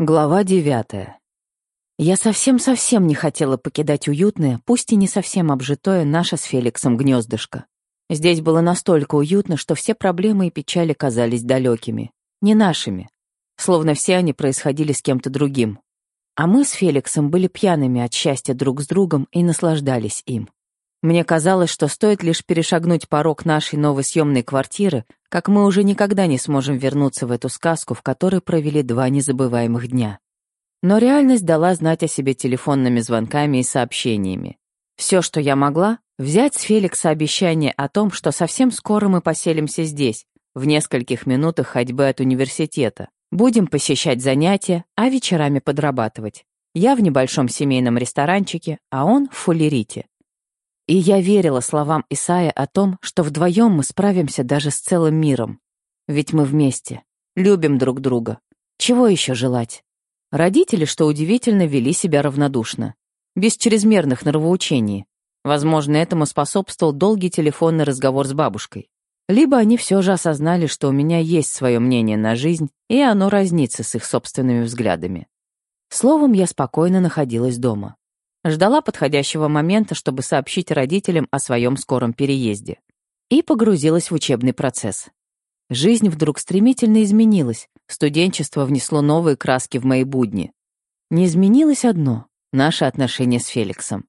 Глава девятая. Я совсем-совсем не хотела покидать уютное, пусть и не совсем обжитое, наше с Феликсом гнездышко. Здесь было настолько уютно, что все проблемы и печали казались далекими, не нашими, словно все они происходили с кем-то другим. А мы с Феликсом были пьяными от счастья друг с другом и наслаждались им. Мне казалось, что стоит лишь перешагнуть порог нашей новой съемной квартиры, как мы уже никогда не сможем вернуться в эту сказку, в которой провели два незабываемых дня. Но реальность дала знать о себе телефонными звонками и сообщениями. Все, что я могла, взять с Феликса обещание о том, что совсем скоро мы поселимся здесь, в нескольких минутах ходьбы от университета. Будем посещать занятия, а вечерами подрабатывать. Я в небольшом семейном ресторанчике, а он в фуллерите. И я верила словам Исаия о том, что вдвоем мы справимся даже с целым миром. Ведь мы вместе, любим друг друга. Чего еще желать? Родители, что удивительно, вели себя равнодушно, без чрезмерных нравоучений. Возможно, этому способствовал долгий телефонный разговор с бабушкой. Либо они все же осознали, что у меня есть свое мнение на жизнь, и оно разнится с их собственными взглядами. Словом, я спокойно находилась дома. Ждала подходящего момента, чтобы сообщить родителям о своем скором переезде. И погрузилась в учебный процесс. Жизнь вдруг стремительно изменилась, студенчество внесло новые краски в мои будни. Не изменилось одно — наши отношения с Феликсом.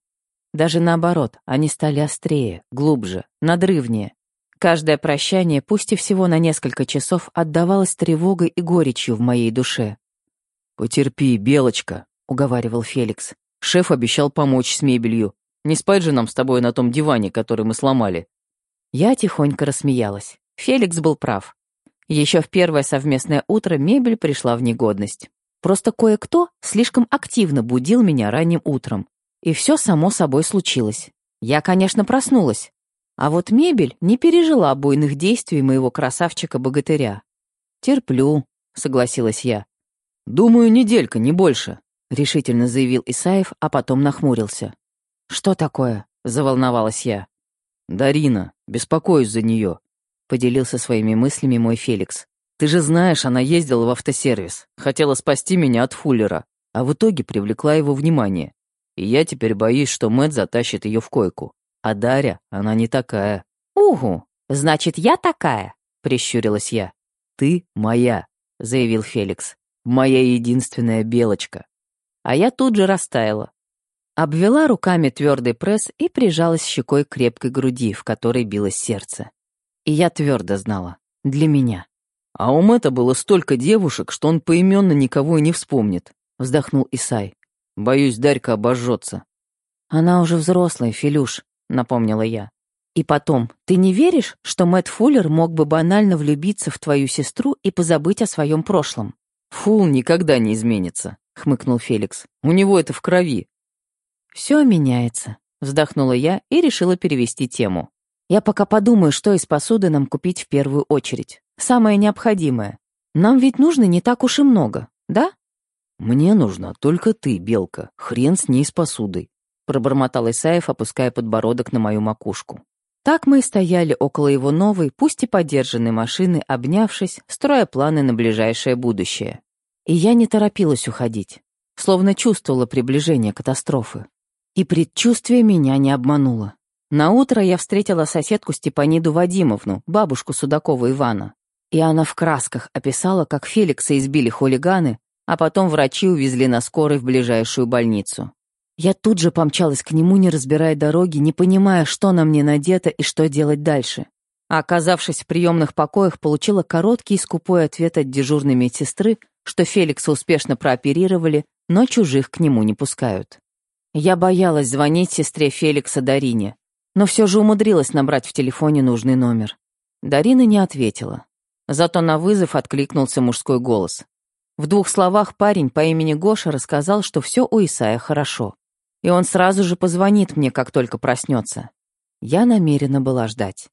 Даже наоборот, они стали острее, глубже, надрывнее. Каждое прощание, пусть и всего на несколько часов, отдавалось тревогой и горечью в моей душе. «Потерпи, Белочка», — уговаривал Феликс. Шеф обещал помочь с мебелью. Не спать же нам с тобой на том диване, который мы сломали». Я тихонько рассмеялась. Феликс был прав. Еще в первое совместное утро мебель пришла в негодность. Просто кое-кто слишком активно будил меня ранним утром. И все само собой случилось. Я, конечно, проснулась. А вот мебель не пережила буйных действий моего красавчика-богатыря. «Терплю», — согласилась я. «Думаю, неделька, не больше», — решительно заявил Исаев, а потом нахмурился. «Что такое?» — заволновалась я. «Дарина, беспокоюсь за нее», — поделился своими мыслями мой Феликс. «Ты же знаешь, она ездила в автосервис, хотела спасти меня от Фуллера, а в итоге привлекла его внимание. И я теперь боюсь, что Мэтт затащит ее в койку. А Дарья, она не такая». «Угу, значит, я такая», — прищурилась я. «Ты моя», — заявил Феликс. «Моя единственная белочка» а я тут же растаяла. Обвела руками твердый пресс и прижалась щекой к крепкой груди, в которой билось сердце. И я твердо знала. Для меня. А у Мэтта было столько девушек, что он поименно никого и не вспомнит, вздохнул Исай. Боюсь, Дарька обожжется. Она уже взрослая, Филюш, напомнила я. И потом, ты не веришь, что Мэтт Фуллер мог бы банально влюбиться в твою сестру и позабыть о своем прошлом? Фул никогда не изменится, хмыкнул Феликс. «У него это в крови». «Все меняется», — вздохнула я и решила перевести тему. «Я пока подумаю, что из посуды нам купить в первую очередь. Самое необходимое. Нам ведь нужно не так уж и много, да?» «Мне нужна только ты, Белка. Хрен с ней с посудой», — пробормотал Исаев, опуская подбородок на мою макушку. Так мы и стояли около его новой, пусть и подержанной машины, обнявшись, строя планы на ближайшее будущее. И я не торопилась уходить, словно чувствовала приближение катастрофы. И предчувствие меня не обмануло. На утро я встретила соседку Степаниду Вадимовну, бабушку Судакова Ивана. И она в красках описала, как Феликса избили хулиганы, а потом врачи увезли на скорой в ближайшую больницу. Я тут же помчалась к нему, не разбирая дороги, не понимая, что на мне надето и что делать дальше. А оказавшись в приемных покоях, получила короткий и скупой ответ от дежурной медсестры, что Феликса успешно прооперировали, но чужих к нему не пускают. Я боялась звонить сестре Феликса Дарине, но все же умудрилась набрать в телефоне нужный номер. Дарина не ответила. Зато на вызов откликнулся мужской голос. В двух словах парень по имени Гоша рассказал, что все у Исая хорошо. И он сразу же позвонит мне, как только проснется. Я намерена была ждать.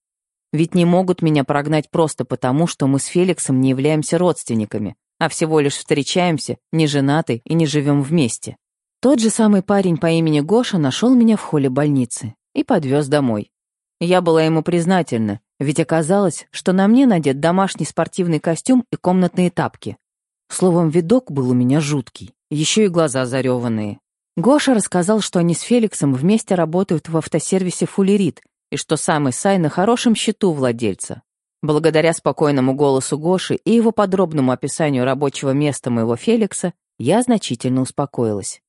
Ведь не могут меня прогнать просто потому, что мы с Феликсом не являемся родственниками, а всего лишь встречаемся, не женаты и не живем вместе. Тот же самый парень по имени Гоша нашел меня в холле больницы и подвез домой. Я была ему признательна, ведь оказалось, что на мне надет домашний спортивный костюм и комнатные тапки. Словом, видок был у меня жуткий, еще и глаза зареванные. Гоша рассказал, что они с Феликсом вместе работают в автосервисе «Фуллерит», и что сам Исай на хорошем счету владельца. Благодаря спокойному голосу Гоши и его подробному описанию рабочего места моего Феликса, я значительно успокоилась.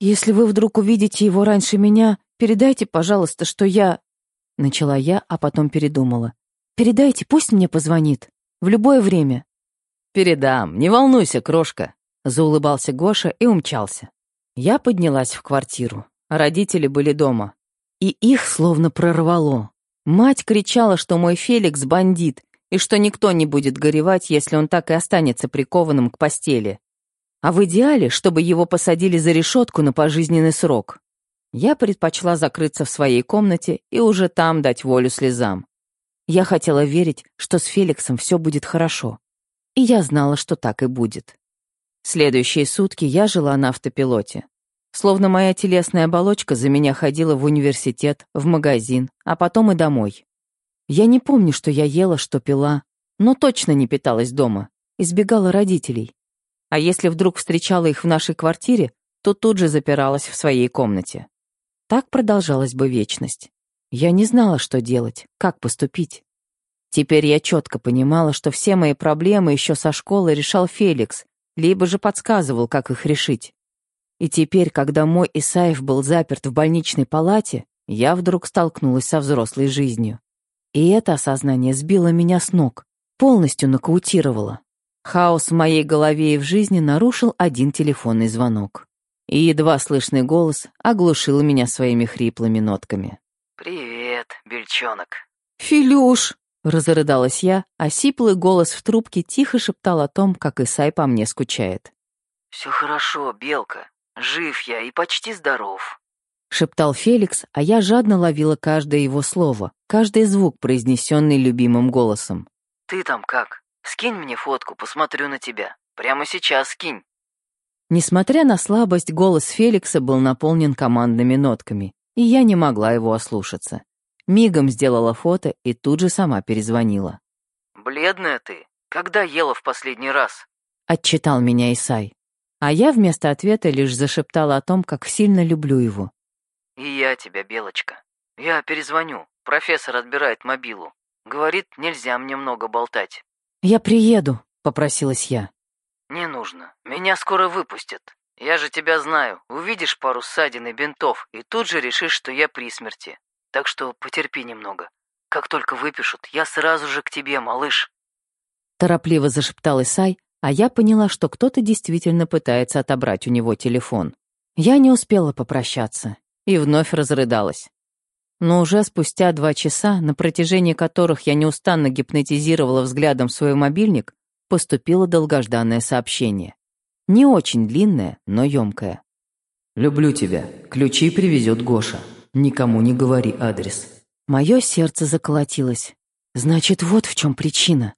«Если вы вдруг увидите его раньше меня, передайте, пожалуйста, что я...» Начала я, а потом передумала. «Передайте, пусть мне позвонит. В любое время». «Передам, не волнуйся, крошка», — заулыбался Гоша и умчался. Я поднялась в квартиру. Родители были дома. И их словно прорвало. Мать кричала, что мой Феликс — бандит, и что никто не будет горевать, если он так и останется прикованным к постели. А в идеале, чтобы его посадили за решетку на пожизненный срок. Я предпочла закрыться в своей комнате и уже там дать волю слезам. Я хотела верить, что с Феликсом все будет хорошо. И я знала, что так и будет. Следующие сутки я жила на автопилоте. Словно моя телесная оболочка за меня ходила в университет, в магазин, а потом и домой. Я не помню, что я ела, что пила, но точно не питалась дома, избегала родителей. А если вдруг встречала их в нашей квартире, то тут же запиралась в своей комнате. Так продолжалась бы вечность. Я не знала, что делать, как поступить. Теперь я четко понимала, что все мои проблемы еще со школы решал Феликс, либо же подсказывал, как их решить. И теперь, когда мой Исаев был заперт в больничной палате, я вдруг столкнулась со взрослой жизнью. И это осознание сбило меня с ног, полностью нокаутировало. Хаос в моей голове и в жизни нарушил один телефонный звонок. И едва слышный голос оглушил меня своими хриплыми нотками. «Привет, бельчонок». «Филюш!» — разрыдалась я, а сиплый голос в трубке тихо шептал о том, как Исай по мне скучает. «Все хорошо, Белка. Жив я и почти здоров», — шептал Феликс, а я жадно ловила каждое его слово, каждый звук, произнесенный любимым голосом. «Ты там как? Скинь мне фотку, посмотрю на тебя. Прямо сейчас скинь». Несмотря на слабость, голос Феликса был наполнен командными нотками, и я не могла его ослушаться. Мигом сделала фото и тут же сама перезвонила. «Бледная ты. Когда ела в последний раз?» — отчитал меня Исай. А я вместо ответа лишь зашептала о том, как сильно люблю его. «И я тебя, Белочка. Я перезвоню. Профессор отбирает мобилу. Говорит, нельзя мне много болтать». «Я приеду», — попросилась я. «Не нужно. Меня скоро выпустят. Я же тебя знаю. Увидишь пару ссадин и бинтов, и тут же решишь, что я при смерти. Так что потерпи немного. Как только выпишут, я сразу же к тебе, малыш». Торопливо зашептал Исай, а я поняла, что кто-то действительно пытается отобрать у него телефон. Я не успела попрощаться и вновь разрыдалась. Но уже спустя два часа, на протяжении которых я неустанно гипнотизировала взглядом свой мобильник, поступило долгожданное сообщение. Не очень длинное, но емкое. «Люблю тебя. Ключи привезет Гоша. Никому не говори адрес». Мое сердце заколотилось. Значит, вот в чем причина.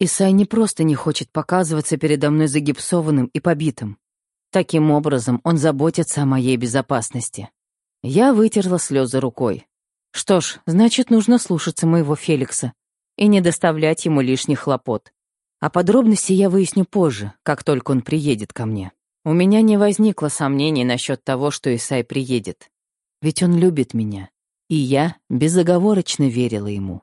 Исай не просто не хочет показываться передо мной загипсованным и побитым. Таким образом, он заботится о моей безопасности. Я вытерла слезы рукой. Что ж, значит, нужно слушаться моего Феликса и не доставлять ему лишних хлопот. А подробности я выясню позже, как только он приедет ко мне. У меня не возникло сомнений насчет того, что Исай приедет. Ведь он любит меня, и я безоговорочно верила ему.